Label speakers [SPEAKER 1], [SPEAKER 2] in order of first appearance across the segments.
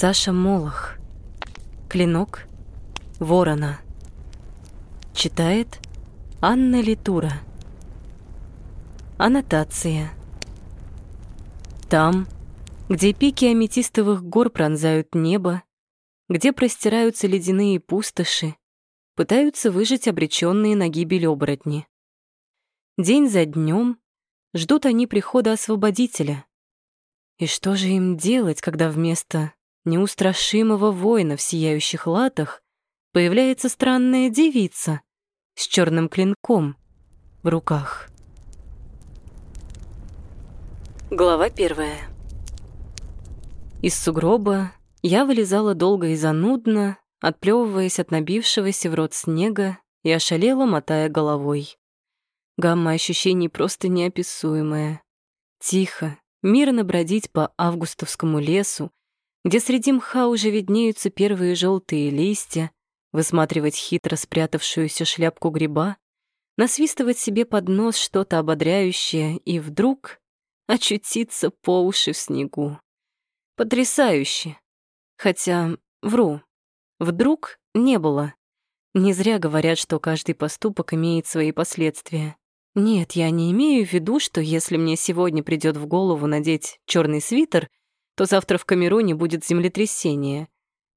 [SPEAKER 1] Саша Молох. Клинок Ворона. Читает Анна Литура. Аннотация. Там, где пики аметистовых гор пронзают небо, где простираются ледяные пустоши, пытаются выжить обреченные на гибель оборотни. День за днем ждут они прихода освободителя. И что же им делать, когда вместо неустрашимого воина в сияющих латах появляется странная девица с черным клинком в руках? Глава первая. Из сугроба я вылезала долго и занудно, отплевываясь от набившегося в рот снега и ошалела, мотая головой. Гамма ощущений просто неописуемая. Тихо, мирно бродить по августовскому лесу, где среди мха уже виднеются первые желтые листья, высматривать хитро спрятавшуюся шляпку гриба, насвистывать себе под нос что-то ободряющее и вдруг очутиться по уши в снегу. Потрясающе. Хотя, вру, вдруг не было. Не зря говорят, что каждый поступок имеет свои последствия. Нет, я не имею в виду, что если мне сегодня придет в голову надеть черный свитер, то завтра в Камеруне будет землетрясение.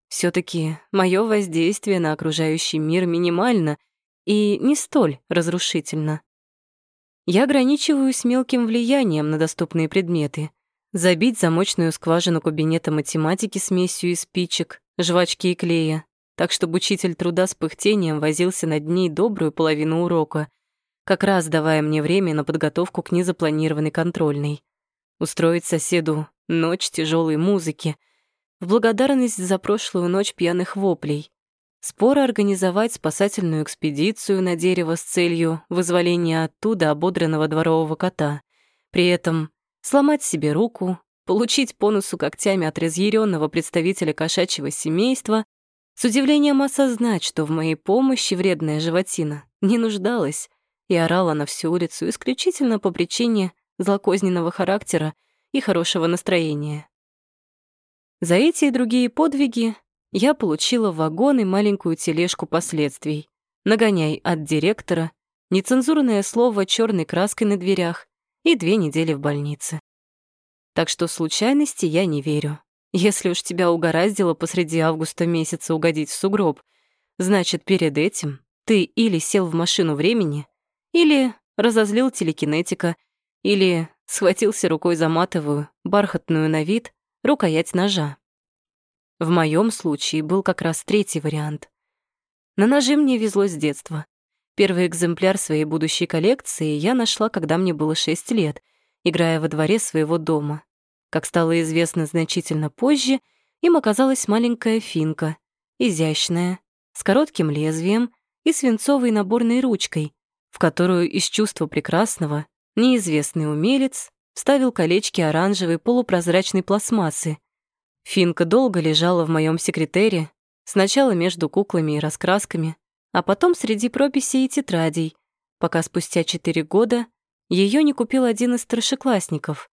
[SPEAKER 1] все таки мое воздействие на окружающий мир минимально и не столь разрушительно. Я ограничиваюсь мелким влиянием на доступные предметы. Забить замочную скважину кабинета математики смесью из спичек, жвачки и клея, так чтобы учитель труда с пыхтением возился над ней добрую половину урока, как раз давая мне время на подготовку к незапланированной контрольной. Устроить соседу ночь тяжелой музыки в благодарность за прошлую ночь пьяных воплей, Споро организовать спасательную экспедицию на дерево с целью вызволения оттуда ободренного дворового кота. При этом сломать себе руку, получить по носу когтями от разъяренного представителя кошачьего семейства, с удивлением осознать, что в моей помощи вредная животина не нуждалась и орала на всю улицу исключительно по причине злокозненного характера и хорошего настроения. За эти и другие подвиги я получила вагон и маленькую тележку последствий. Нагоняй от директора, нецензурное слово черной краской на дверях и две недели в больнице. Так что случайности я не верю. Если уж тебя угораздило посреди августа месяца угодить в сугроб, значит, перед этим ты или сел в машину времени, или разозлил телекинетика, или схватился рукой за матовую, бархатную на вид, рукоять ножа. В моем случае был как раз третий вариант. На ножи мне везло с детства. Первый экземпляр своей будущей коллекции я нашла, когда мне было 6 лет, играя во дворе своего дома. Как стало известно значительно позже, им оказалась маленькая финка, изящная, с коротким лезвием и свинцовой наборной ручкой, в которую из чувства прекрасного неизвестный умелец вставил колечки оранжевой полупрозрачной пластмассы, Финка долго лежала в моем секретере, сначала между куклами и раскрасками, а потом среди прописей и тетрадей, пока спустя четыре года ее не купил один из старшеклассников.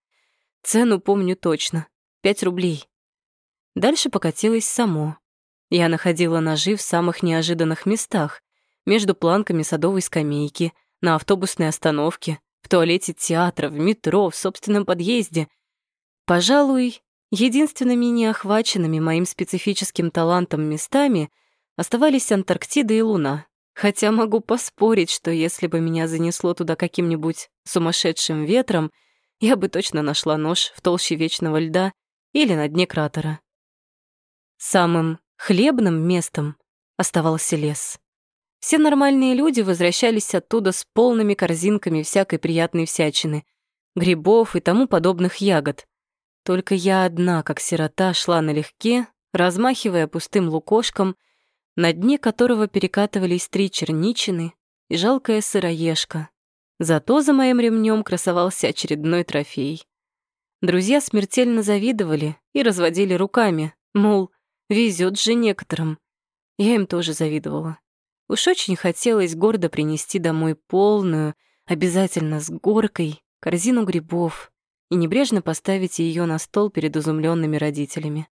[SPEAKER 1] Цену помню точно — пять рублей. Дальше покатилось само. Я находила ножи в самых неожиданных местах, между планками садовой скамейки, на автобусной остановке, в туалете театра, в метро, в собственном подъезде. Пожалуй, Единственными неохваченными моим специфическим талантом местами оставались Антарктида и Луна. Хотя могу поспорить, что если бы меня занесло туда каким-нибудь сумасшедшим ветром, я бы точно нашла нож в толще вечного льда или на дне кратера. Самым хлебным местом оставался лес. Все нормальные люди возвращались оттуда с полными корзинками всякой приятной всячины, грибов и тому подобных ягод. Только я одна, как сирота, шла налегке, размахивая пустым лукошком, на дне которого перекатывались три черничины и жалкая сыроежка. Зато за моим ремнем красовался очередной трофей. Друзья смертельно завидовали и разводили руками, мол, везет же некоторым. Я им тоже завидовала. Уж очень хотелось гордо принести домой полную, обязательно с горкой, корзину грибов, и небрежно поставить ее на стол перед изумленными родителями.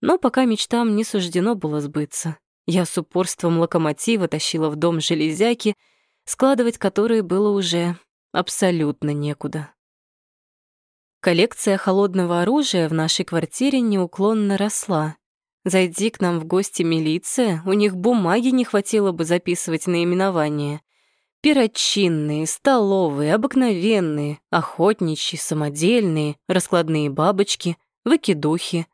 [SPEAKER 1] Но пока мечтам не суждено было сбыться. Я с упорством локомотива тащила в дом железяки, складывать которые было уже абсолютно некуда. Коллекция холодного оружия в нашей квартире неуклонно росла. Зайди к нам в гости милиция, у них бумаги не хватило бы записывать наименование. Перочинные, столовые, обыкновенные, охотничьи, самодельные, раскладные бабочки, выкидухи,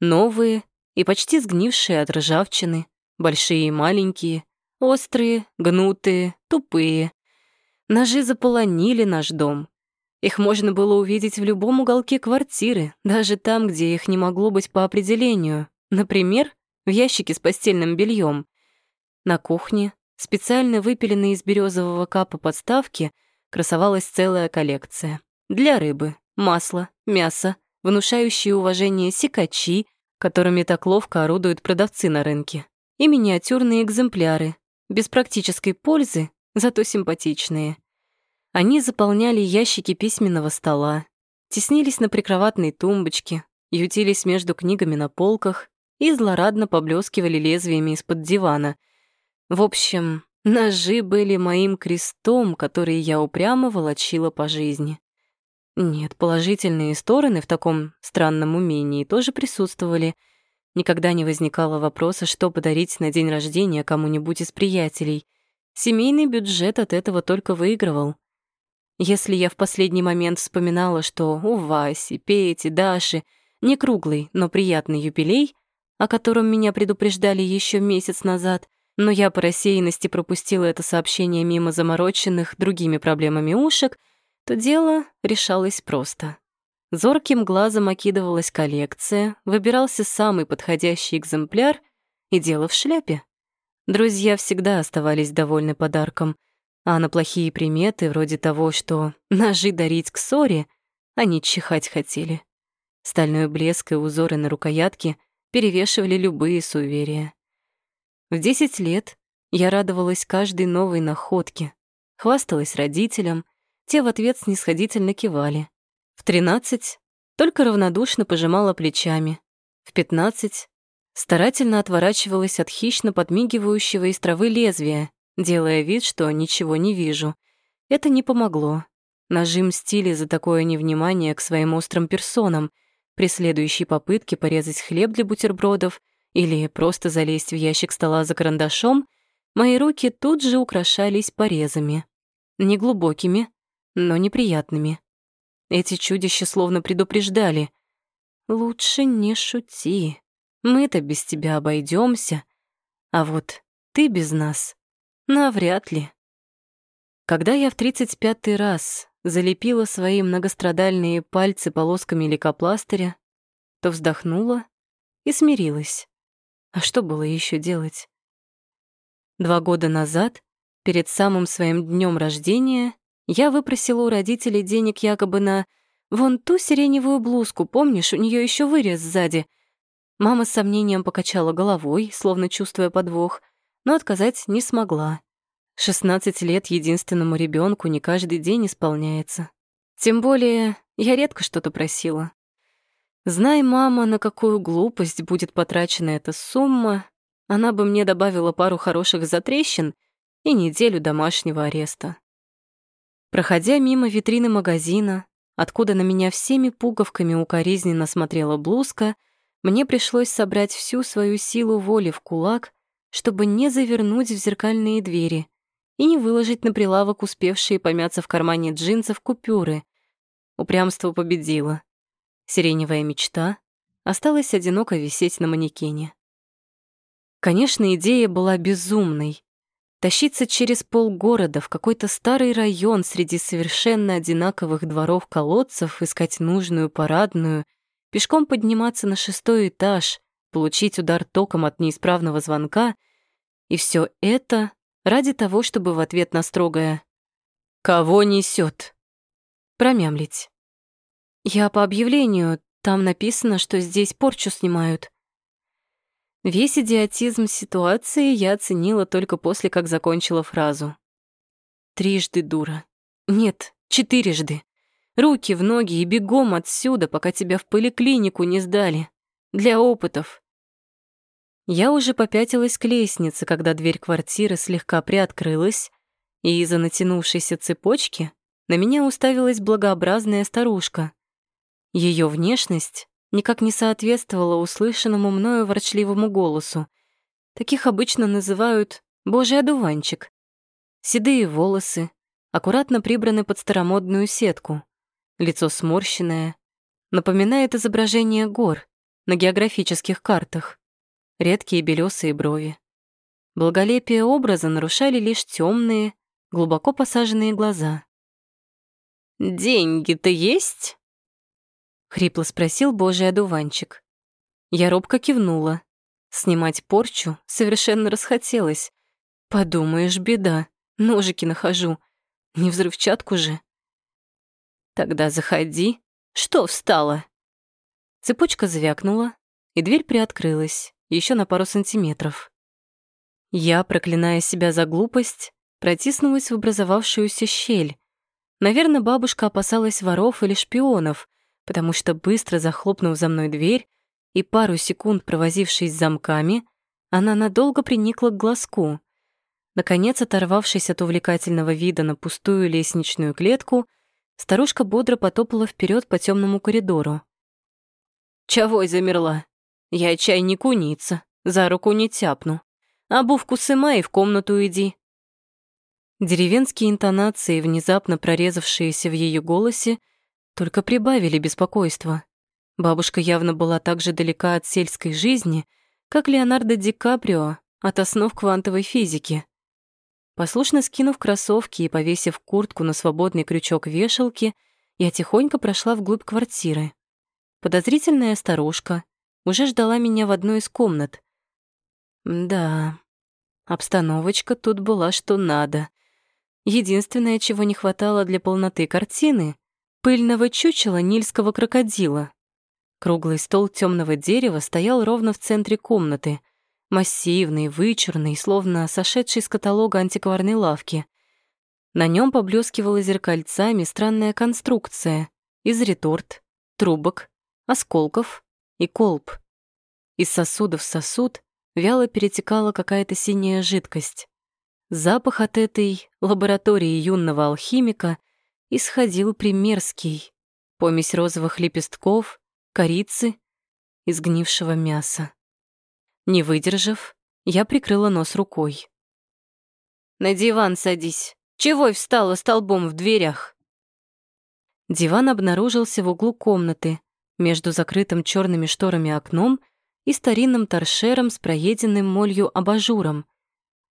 [SPEAKER 1] новые и почти сгнившие от ржавчины, большие и маленькие, острые, гнутые, тупые. Ножи заполонили наш дом, их можно было увидеть в любом уголке квартиры, даже там, где их не могло быть по определению. Например, в ящике с постельным бельем. На кухне, специально выпиленной из березового капа подставки, красовалась целая коллекция. Для рыбы, масла, мяса, внушающие уважение секачи, которыми так ловко орудуют продавцы на рынке, и миниатюрные экземпляры, без практической пользы, зато симпатичные — они заполняли ящики письменного стола, теснились на прикроватной тумбочке, ютились между книгами на полках и злорадно поблескивали лезвиями из-под дивана. В общем, ножи были моим крестом, который я упрямо волочила по жизни. Нет, положительные стороны в таком странном умении тоже присутствовали. Никогда не возникало вопроса, что подарить на день рождения кому-нибудь из приятелей. Семейный бюджет от этого только выигрывал. Если я в последний момент вспоминала, что у Васи, Пети, Даши не круглый, но приятный юбилей, о котором меня предупреждали еще месяц назад, но я по рассеянности пропустила это сообщение мимо замороченных другими проблемами ушек, то дело решалось просто. Зорким глазом окидывалась коллекция, выбирался самый подходящий экземпляр, и дело в шляпе. Друзья всегда оставались довольны подарком — а на плохие приметы, вроде того, что ножи дарить к ссоре, они чихать хотели. Стальной блеск и узоры на рукоятке перевешивали любые суеверия. В десять лет я радовалась каждой новой находке, хвасталась родителям, те в ответ снисходительно кивали. В тринадцать только равнодушно пожимала плечами. В пятнадцать старательно отворачивалась от хищно подмигивающего из травы лезвия, делая вид, что ничего не вижу. Это не помогло. Нажим стили за такое невнимание к своим острым персонам при следующей попытке порезать хлеб для бутербродов или просто залезть в ящик стола за карандашом, мои руки тут же украшались порезами. Неглубокими, но неприятными. Эти чудища словно предупреждали. «Лучше не шути. Мы-то без тебя обойдемся, а вот ты без нас Навряд ли. Когда я в тридцать пятый раз залепила свои многострадальные пальцы полосками лейкопластыря, то вздохнула и смирилась. А что было еще делать? Два года назад, перед самым своим днем рождения, я выпросила у родителей денег якобы на вон ту сиреневую блузку, помнишь, у нее еще вырез сзади. Мама с сомнением покачала головой, словно чувствуя подвох, но отказать не смогла. 16 лет единственному ребенку не каждый день исполняется. Тем более, я редко что-то просила. Знай, мама, на какую глупость будет потрачена эта сумма, она бы мне добавила пару хороших затрещин и неделю домашнего ареста. Проходя мимо витрины магазина, откуда на меня всеми пуговками укоризненно смотрела блузка, мне пришлось собрать всю свою силу воли в кулак чтобы не завернуть в зеркальные двери и не выложить на прилавок успевшие помяться в кармане джинсов купюры. Упрямство победило. Сиреневая мечта осталась одиноко висеть на манекене. Конечно, идея была безумной. Тащиться через полгорода в какой-то старый район среди совершенно одинаковых дворов-колодцев, искать нужную парадную, пешком подниматься на шестой этаж, получить удар током от неисправного звонка, и все это ради того, чтобы в ответ на строгое «Кого несет? промямлить. «Я по объявлению, там написано, что здесь порчу снимают». Весь идиотизм ситуации я оценила только после, как закончила фразу. Трижды дура. Нет, четырежды. Руки в ноги и бегом отсюда, пока тебя в поликлинику не сдали. Для опытов. Я уже попятилась к лестнице, когда дверь квартиры слегка приоткрылась, и из-за натянувшейся цепочки на меня уставилась благообразная старушка. Ее внешность никак не соответствовала услышанному мною ворчливому голосу. Таких обычно называют «божий одуванчик». Седые волосы, аккуратно прибраны под старомодную сетку, лицо сморщенное, напоминает изображение гор на географических картах редкие белесые брови. Благолепие образа нарушали лишь темные, глубоко посаженные глаза. «Деньги-то есть?» — хрипло спросил божий одуванчик. Я робко кивнула. Снимать порчу совершенно расхотелось. Подумаешь, беда, ножики нахожу. Не взрывчатку же. Тогда заходи. Что встала? Цепочка звякнула, и дверь приоткрылась еще на пару сантиметров. Я, проклиная себя за глупость, протиснулась в образовавшуюся щель. Наверное, бабушка опасалась воров или шпионов, потому что, быстро захлопнув за мной дверь и пару секунд провозившись с замками, она надолго приникла к глазку. Наконец, оторвавшись от увлекательного вида на пустую лестничную клетку, старушка бодро потопала вперед по темному коридору. «Чего замерла?» Я чай не куница, за руку не тяпну. Обувку сымай и в комнату иди. Деревенские интонации, внезапно прорезавшиеся в ее голосе, только прибавили беспокойства. Бабушка явно была так же далека от сельской жизни, как Леонардо Ди Каприо от основ квантовой физики. Послушно скинув кроссовки и повесив куртку на свободный крючок вешалки, я тихонько прошла вглубь квартиры. Подозрительная старушка, уже ждала меня в одной из комнат. Да, обстановочка тут была что надо. Единственное, чего не хватало для полноты картины — пыльного чучела нильского крокодила. Круглый стол темного дерева стоял ровно в центре комнаты, массивный, вычурный, словно сошедший с каталога антикварной лавки. На нем поблескивала зеркальцами странная конструкция из реторт, трубок, осколков и колб. Из сосуда в сосуд вяло перетекала какая-то синяя жидкость. Запах от этой лаборатории юного алхимика исходил примерский, помесь розовых лепестков, корицы и сгнившего мяса. Не выдержав, я прикрыла нос рукой. «На диван садись. Чего встала столбом в дверях?» Диван обнаружился в углу комнаты, между закрытым черными шторами окном и старинным торшером с проеденным молью абажуром.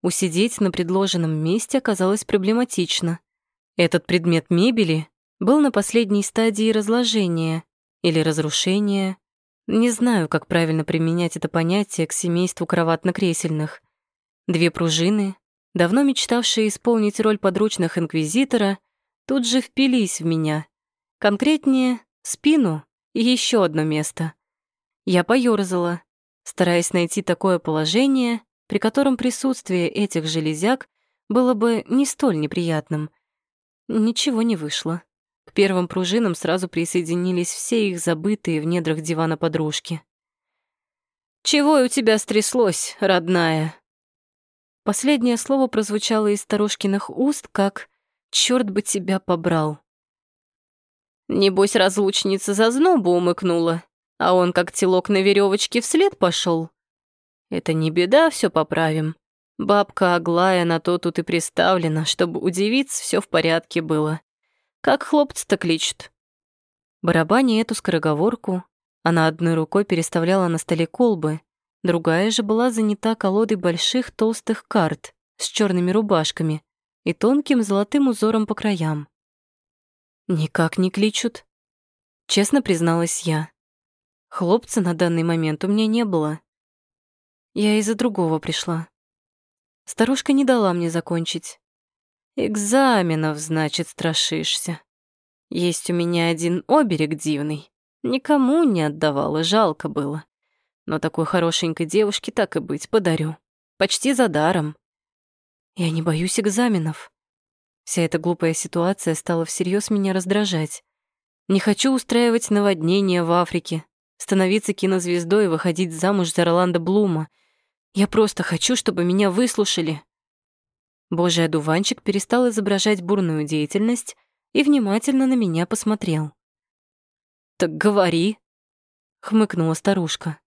[SPEAKER 1] Усидеть на предложенном месте оказалось проблематично. Этот предмет мебели был на последней стадии разложения или разрушения. Не знаю, как правильно применять это понятие к семейству кроватно-кресельных. Две пружины, давно мечтавшие исполнить роль подручных инквизитора, тут же впились в меня. Конкретнее, спину и еще одно место. Я поёрзала, стараясь найти такое положение, при котором присутствие этих железяк было бы не столь неприятным. Ничего не вышло. К первым пружинам сразу присоединились все их забытые в недрах дивана подружки. «Чего у тебя стряслось, родная?» Последнее слово прозвучало из старушкиных уст, как «Чёрт бы тебя побрал». Небось, разлучница за знобу умыкнула, а он как телок на веревочке вслед пошел. Это не беда, все поправим. Бабка Аглая на то тут и приставлена, чтобы у девиц все в порядке было. Как хлопцы-то кличут. Барабаня эту скороговорку, она одной рукой переставляла на столе колбы, другая же была занята колодой больших толстых карт с черными рубашками и тонким золотым узором по краям. «Никак не кличут», — честно призналась я. Хлопца на данный момент у меня не было. Я из-за другого пришла. Старушка не дала мне закончить. «Экзаменов, значит, страшишься. Есть у меня один оберег дивный. Никому не отдавала, жалко было. Но такой хорошенькой девушке так и быть подарю. Почти за даром. Я не боюсь экзаменов. Вся эта глупая ситуация стала всерьез меня раздражать. Не хочу устраивать наводнения в Африке, становиться кинозвездой и выходить замуж за Роланда Блума. Я просто хочу, чтобы меня выслушали. Божий одуванчик перестал изображать бурную деятельность и внимательно на меня посмотрел. «Так говори», — хмыкнула старушка.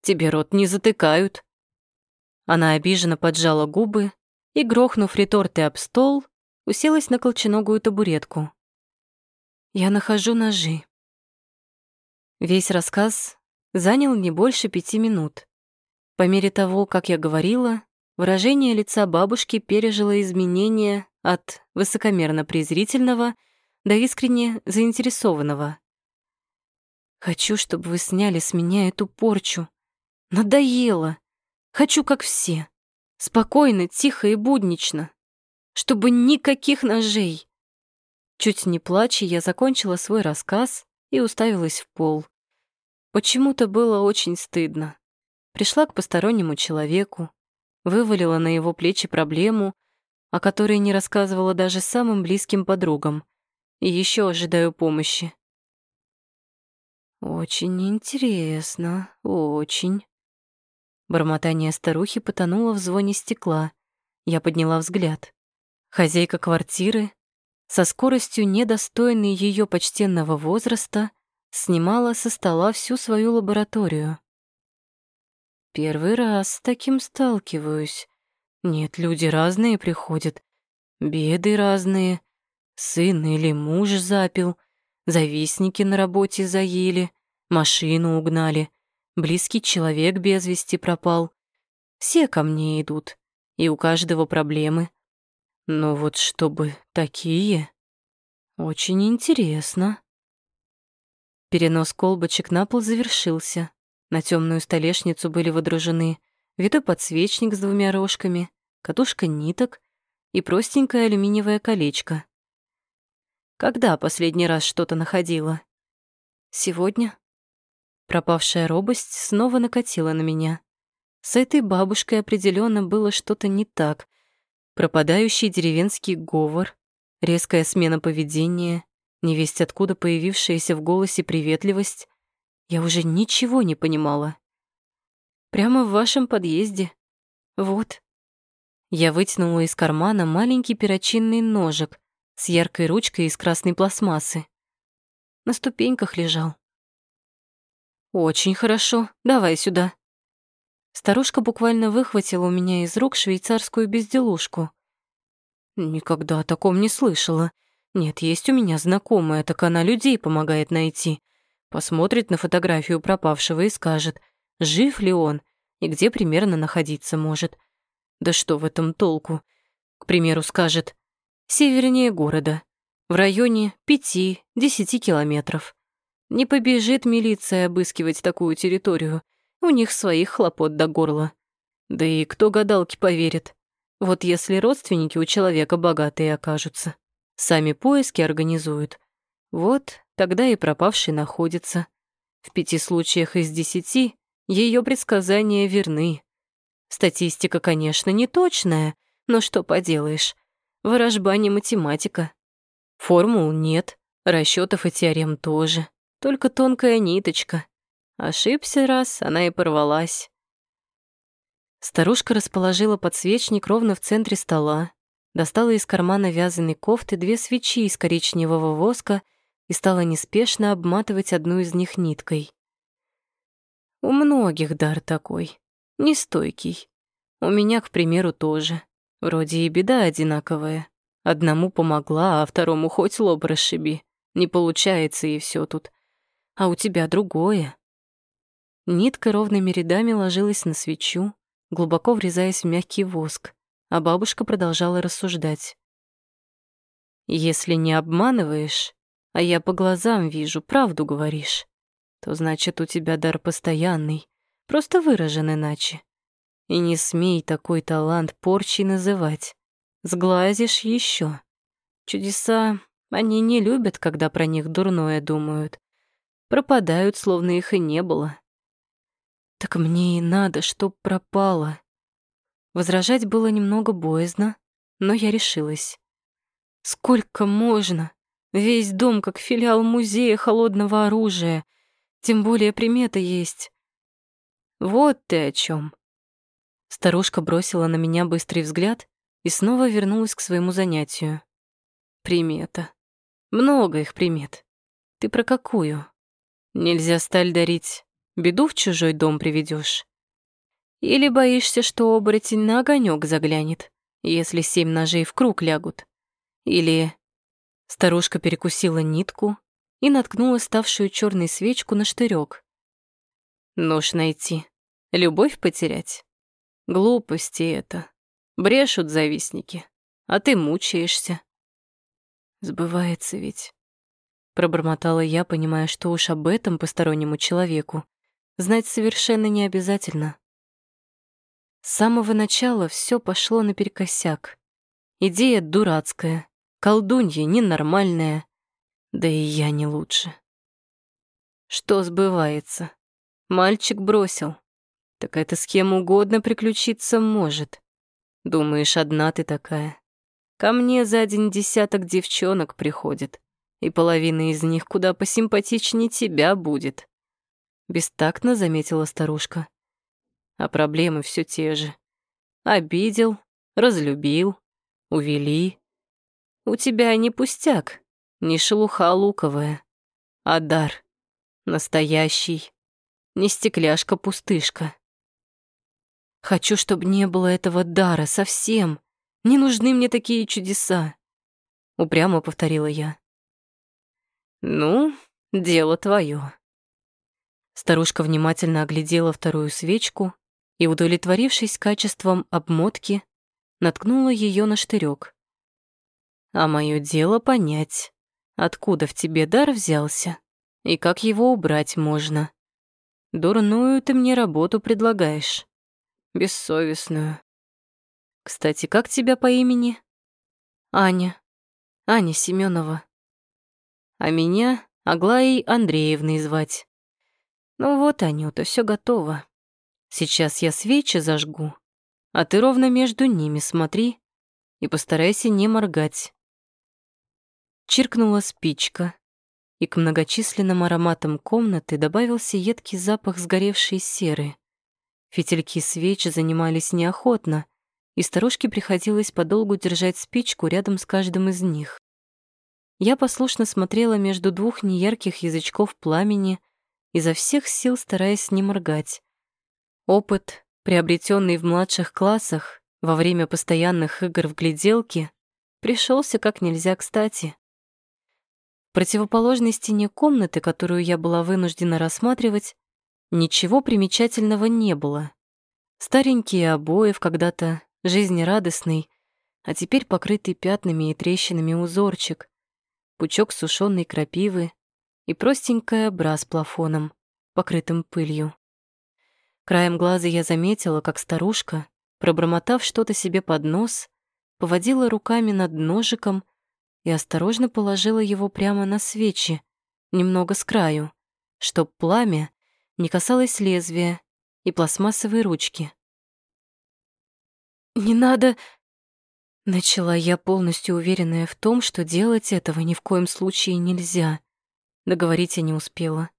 [SPEAKER 1] «Тебе рот не затыкают». Она обиженно поджала губы и, грохнув реторты об стол, уселась на колченогую табуретку. «Я нахожу ножи». Весь рассказ занял не больше пяти минут. По мере того, как я говорила, выражение лица бабушки пережило изменения от высокомерно-презрительного до искренне заинтересованного. «Хочу, чтобы вы сняли с меня эту порчу. Надоело. Хочу, как все. Спокойно, тихо и буднично. Чтобы никаких ножей». Чуть не плача, я закончила свой рассказ и уставилась в пол. Почему-то было очень стыдно. Пришла к постороннему человеку, вывалила на его плечи проблему, о которой не рассказывала даже самым близким подругам, и еще ожидаю помощи. «Очень интересно, очень». Бормотание старухи потонуло в звоне стекла. Я подняла взгляд. Хозяйка квартиры, со скоростью, недостойной ее почтенного возраста, снимала со стола всю свою лабораторию. Первый раз с таким сталкиваюсь. Нет, люди разные приходят. Беды разные. Сын или муж запил. Завистники на работе заели. Машину угнали. Близкий человек без вести пропал. Все ко мне идут. И у каждого проблемы. Но вот чтобы такие... Очень интересно. Перенос колбочек на пол завершился. На темную столешницу были водружены витой подсвечник с двумя рожками, катушка ниток и простенькое алюминиевое колечко. Когда последний раз что-то находила? Сегодня? Пропавшая робость снова накатила на меня. С этой бабушкой определенно было что-то не так. Пропадающий деревенский говор, резкая смена поведения, невесть откуда появившаяся в голосе приветливость, я уже ничего не понимала. Прямо в вашем подъезде. Вот. Я вытянула из кармана маленький перочинный ножик с яркой ручкой из красной пластмассы. На ступеньках лежал. «Очень хорошо. Давай сюда». Старушка буквально выхватила у меня из рук швейцарскую безделушку. Никогда о таком не слышала. Нет, есть у меня знакомая, так она людей помогает найти посмотрит на фотографию пропавшего и скажет, жив ли он и где примерно находиться может. Да что в этом толку? К примеру, скажет, севернее города, в районе 5-10 километров. Не побежит милиция обыскивать такую территорию, у них своих хлопот до горла. Да и кто гадалки поверит? Вот если родственники у человека богатые окажутся, сами поиски организуют. Вот тогда и пропавший находится. В пяти случаях из десяти ее предсказания верны. Статистика, конечно, не точная, но что поделаешь. Ворожба не математика. Формул нет, расчетов и теорем тоже. Только тонкая ниточка. Ошибся раз, она и порвалась. Старушка расположила подсвечник ровно в центре стола, достала из кармана вязаной кофты две свечи из коричневого воска и стала неспешно обматывать одну из них ниткой. У многих дар такой, нестойкий. У меня, к примеру, тоже. Вроде и беда одинаковая. Одному помогла, а второму хоть лоб расшиби. Не получается, и все тут. А у тебя другое. Нитка ровными рядами ложилась на свечу, глубоко врезаясь в мягкий воск, а бабушка продолжала рассуждать. «Если не обманываешь, а я по глазам вижу, правду говоришь, то значит, у тебя дар постоянный, просто выражен иначе. И не смей такой талант порчей называть. Сглазишь еще. Чудеса, они не любят, когда про них дурное думают. Пропадают, словно их и не было. Так мне и надо, чтоб пропало. Возражать было немного боязно, но я решилась. Сколько можно? Весь дом как филиал музея холодного оружия. Тем более примета есть. Вот ты о чем. Старушка бросила на меня быстрый взгляд и снова вернулась к своему занятию. Примета. Много их примет. Ты про какую? Нельзя сталь дарить, беду в чужой дом приведешь. Или боишься, что оборотень на огонек заглянет, если семь ножей в круг лягут? Или... Старушка перекусила нитку и наткнула ставшую черной свечку на штырек. Нож найти, любовь потерять. Глупости это. Брешут завистники, а ты мучаешься. Сбывается ведь. Пробормотала я, понимая, что уж об этом постороннему человеку знать совершенно не обязательно. С самого начала все пошло наперекосяк. Идея дурацкая, колдунья ненормальная, да и я не лучше. Что сбывается? Мальчик бросил. Так это с кем угодно приключиться может. Думаешь, одна ты такая? Ко мне за день десяток девчонок приходит, и половина из них куда посимпатичнее тебя будет. Бестактно заметила старушка а проблемы все те же. Обидел, разлюбил, увели. У тебя не пустяк, не шелуха луковая, а дар настоящий, не стекляшка-пустышка. Хочу, чтобы не было этого дара совсем. Не нужны мне такие чудеса. Упрямо повторила я. Ну, дело твое. Старушка внимательно оглядела вторую свечку, и, удовлетворившись качеством обмотки, наткнула ее на штырек. «А мое дело понять, откуда в тебе дар взялся и как его убрать можно. Дурную ты мне работу предлагаешь, бессовестную. Кстати, как тебя по имени?» «Аня. Аня Семенова. А меня Аглаей Андреевной звать. Ну вот, Анюта, все готово. Сейчас я свечи зажгу, а ты ровно между ними смотри и постарайся не моргать. Чиркнула спичка, и к многочисленным ароматам комнаты добавился едкий запах сгоревшей серы. Фитильки свечи занимались неохотно, и старушке приходилось подолгу держать спичку рядом с каждым из них. Я послушно смотрела между двух неярких язычков пламени, изо всех сил стараясь не моргать. Опыт, приобретенный в младших классах во время постоянных игр в гляделки, пришелся как нельзя кстати. В противоположной стене комнаты, которую я была вынуждена рассматривать, ничего примечательного не было. Старенькие обои в когда-то жизнерадостный, а теперь покрытый пятнами и трещинами узорчик, пучок сушеной крапивы и простенькая бра с плафоном, покрытым пылью. Краем глаза я заметила, как старушка, пробормотав что-то себе под нос, поводила руками над ножиком и осторожно положила его прямо на свечи, немного с краю, чтоб пламя не касалось лезвия и пластмассовой ручки. «Не надо...» Начала я, полностью уверенная в том, что делать этого ни в коем случае нельзя. Договорить я не успела.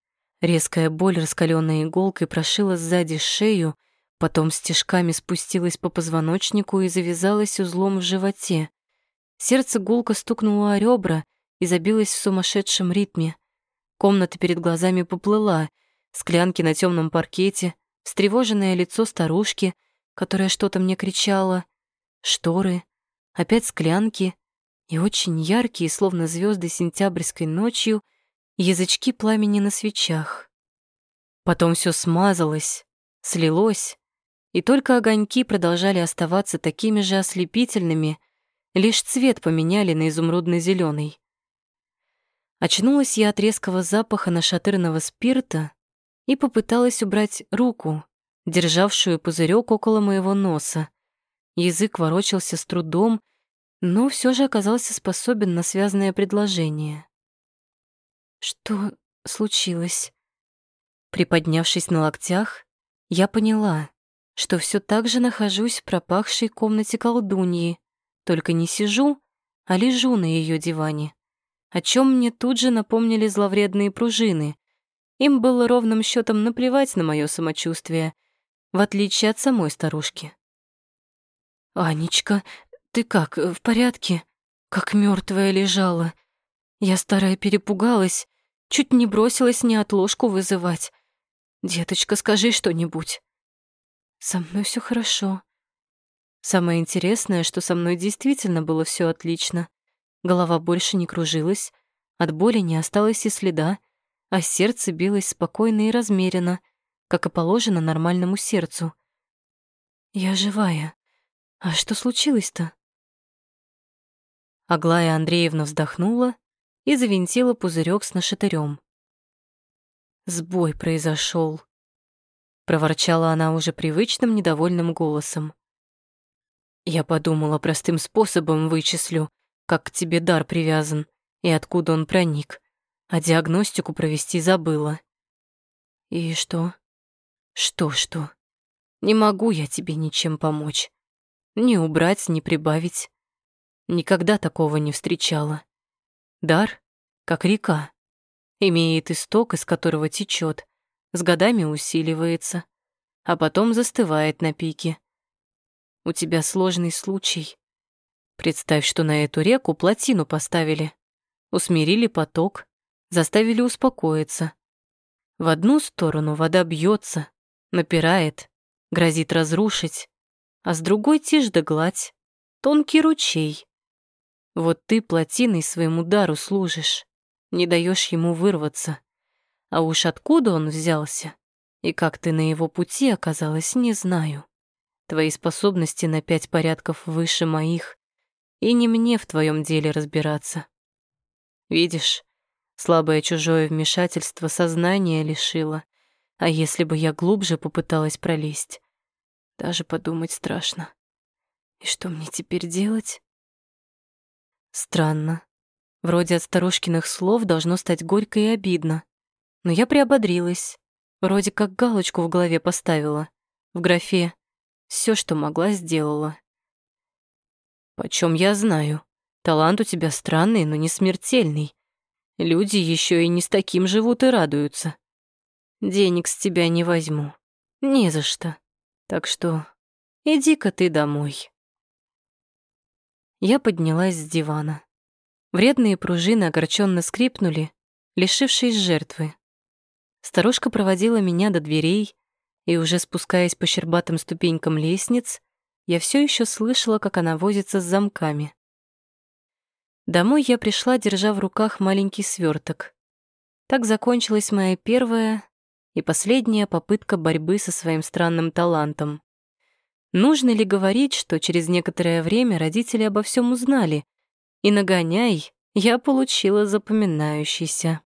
[SPEAKER 1] Резкая боль, раскаленной иголкой, прошила сзади шею, потом стежками спустилась по позвоночнику и завязалась узлом в животе. Сердце гулко стукнуло о ребра и забилось в сумасшедшем ритме. Комната перед глазами поплыла, склянки на темном паркете, встревоженное лицо старушки, которая что-то мне кричала, шторы, опять склянки и очень яркие, словно звезды сентябрьской ночью — язычки пламени на свечах. Потом все смазалось, слилось, и только огоньки продолжали оставаться такими же ослепительными, лишь цвет поменяли на изумрудно зеленый Очнулась я от резкого запаха нашатырного спирта и попыталась убрать руку, державшую пузырек около моего носа. Язык ворочался с трудом, но все же оказался способен на связанное предложение. Что случилось? Приподнявшись на локтях, я поняла, что все так же нахожусь в пропахшей комнате колдуньи, только не сижу, а лежу на ее диване, о чем мне тут же напомнили зловредные пружины. Им было ровным счетом наплевать на мое самочувствие, в отличие от самой старушки, «Анечка, ты как, в порядке? Как мертвая лежала. Я старая перепугалась, чуть не бросилась не отложку вызывать. Деточка, скажи что-нибудь». «Со мной все хорошо». Самое интересное, что со мной действительно было все отлично. Голова больше не кружилась, от боли не осталось и следа, а сердце билось спокойно и размеренно, как и положено нормальному сердцу. «Я живая. А что случилось-то?» Аглая Андреевна вздохнула и завинтила пузырек с нашатырем. «Сбой произошел, проворчала она уже привычным недовольным голосом. «Я подумала, простым способом вычислю, как к тебе дар привязан и откуда он проник, а диагностику провести забыла». «И что?» «Что-что? Не могу я тебе ничем помочь. Ни убрать, ни прибавить. Никогда такого не встречала. Дар, как река, имеет исток, из которого течет, с годами усиливается, а потом застывает на пике. У тебя сложный случай. Представь, что на эту реку плотину поставили, усмирили поток, заставили успокоиться. В одну сторону вода бьется, напирает, грозит разрушить, а с другой тишь да гладь, тонкий ручей. Вот ты плотиной своему дару служишь, не даешь ему вырваться. А уж откуда он взялся и как ты на его пути оказалась, не знаю. Твои способности на пять порядков выше моих, и не мне в твоем деле разбираться. Видишь, слабое чужое вмешательство сознания лишило, а если бы я глубже попыталась пролезть, даже подумать страшно. И что мне теперь делать? Странно. Вроде от старушкиных слов должно стать горько и обидно. Но я приободрилась. Вроде как галочку в голове поставила. В графе все, что могла, сделала. Почем я знаю? Талант у тебя странный, но не смертельный. Люди еще и не с таким живут и радуются. Денег с тебя не возьму. Не за что. Так что иди-ка ты домой. Я поднялась с дивана. Вредные пружины огорченно скрипнули, лишившись жертвы. Старушка проводила меня до дверей, и уже спускаясь по щербатым ступенькам лестниц, я все еще слышала, как она возится с замками. Домой я пришла, держа в руках маленький сверток. Так закончилась моя первая и последняя попытка борьбы со своим странным талантом. Нужно ли говорить, что через некоторое время родители обо всем узнали, и нагоняй я получила запоминающийся.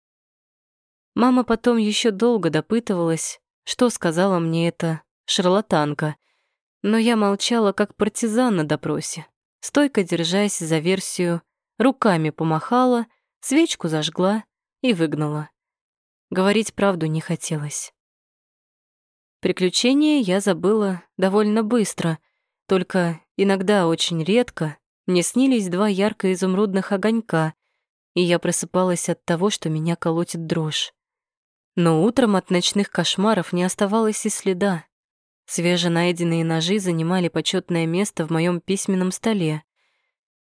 [SPEAKER 1] Мама потом еще долго допытывалась, что сказала мне эта шарлатанка, но я молчала, как партизан на допросе, стойко держась за версию, руками помахала, свечку зажгла и выгнала. Говорить правду не хотелось. Приключения я забыла довольно быстро, только иногда очень редко мне снились два ярко-изумрудных огонька, и я просыпалась от того, что меня колотит дрожь. Но утром от ночных кошмаров не оставалось и следа. Свеженайденные ножи занимали почетное место в моем письменном столе.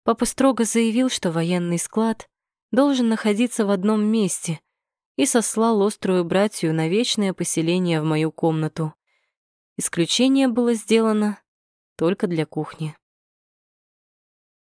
[SPEAKER 1] Папа строго заявил, что военный склад должен находиться в одном месте, и сослал острую братью на вечное поселение в мою комнату. Исключение было сделано только для кухни.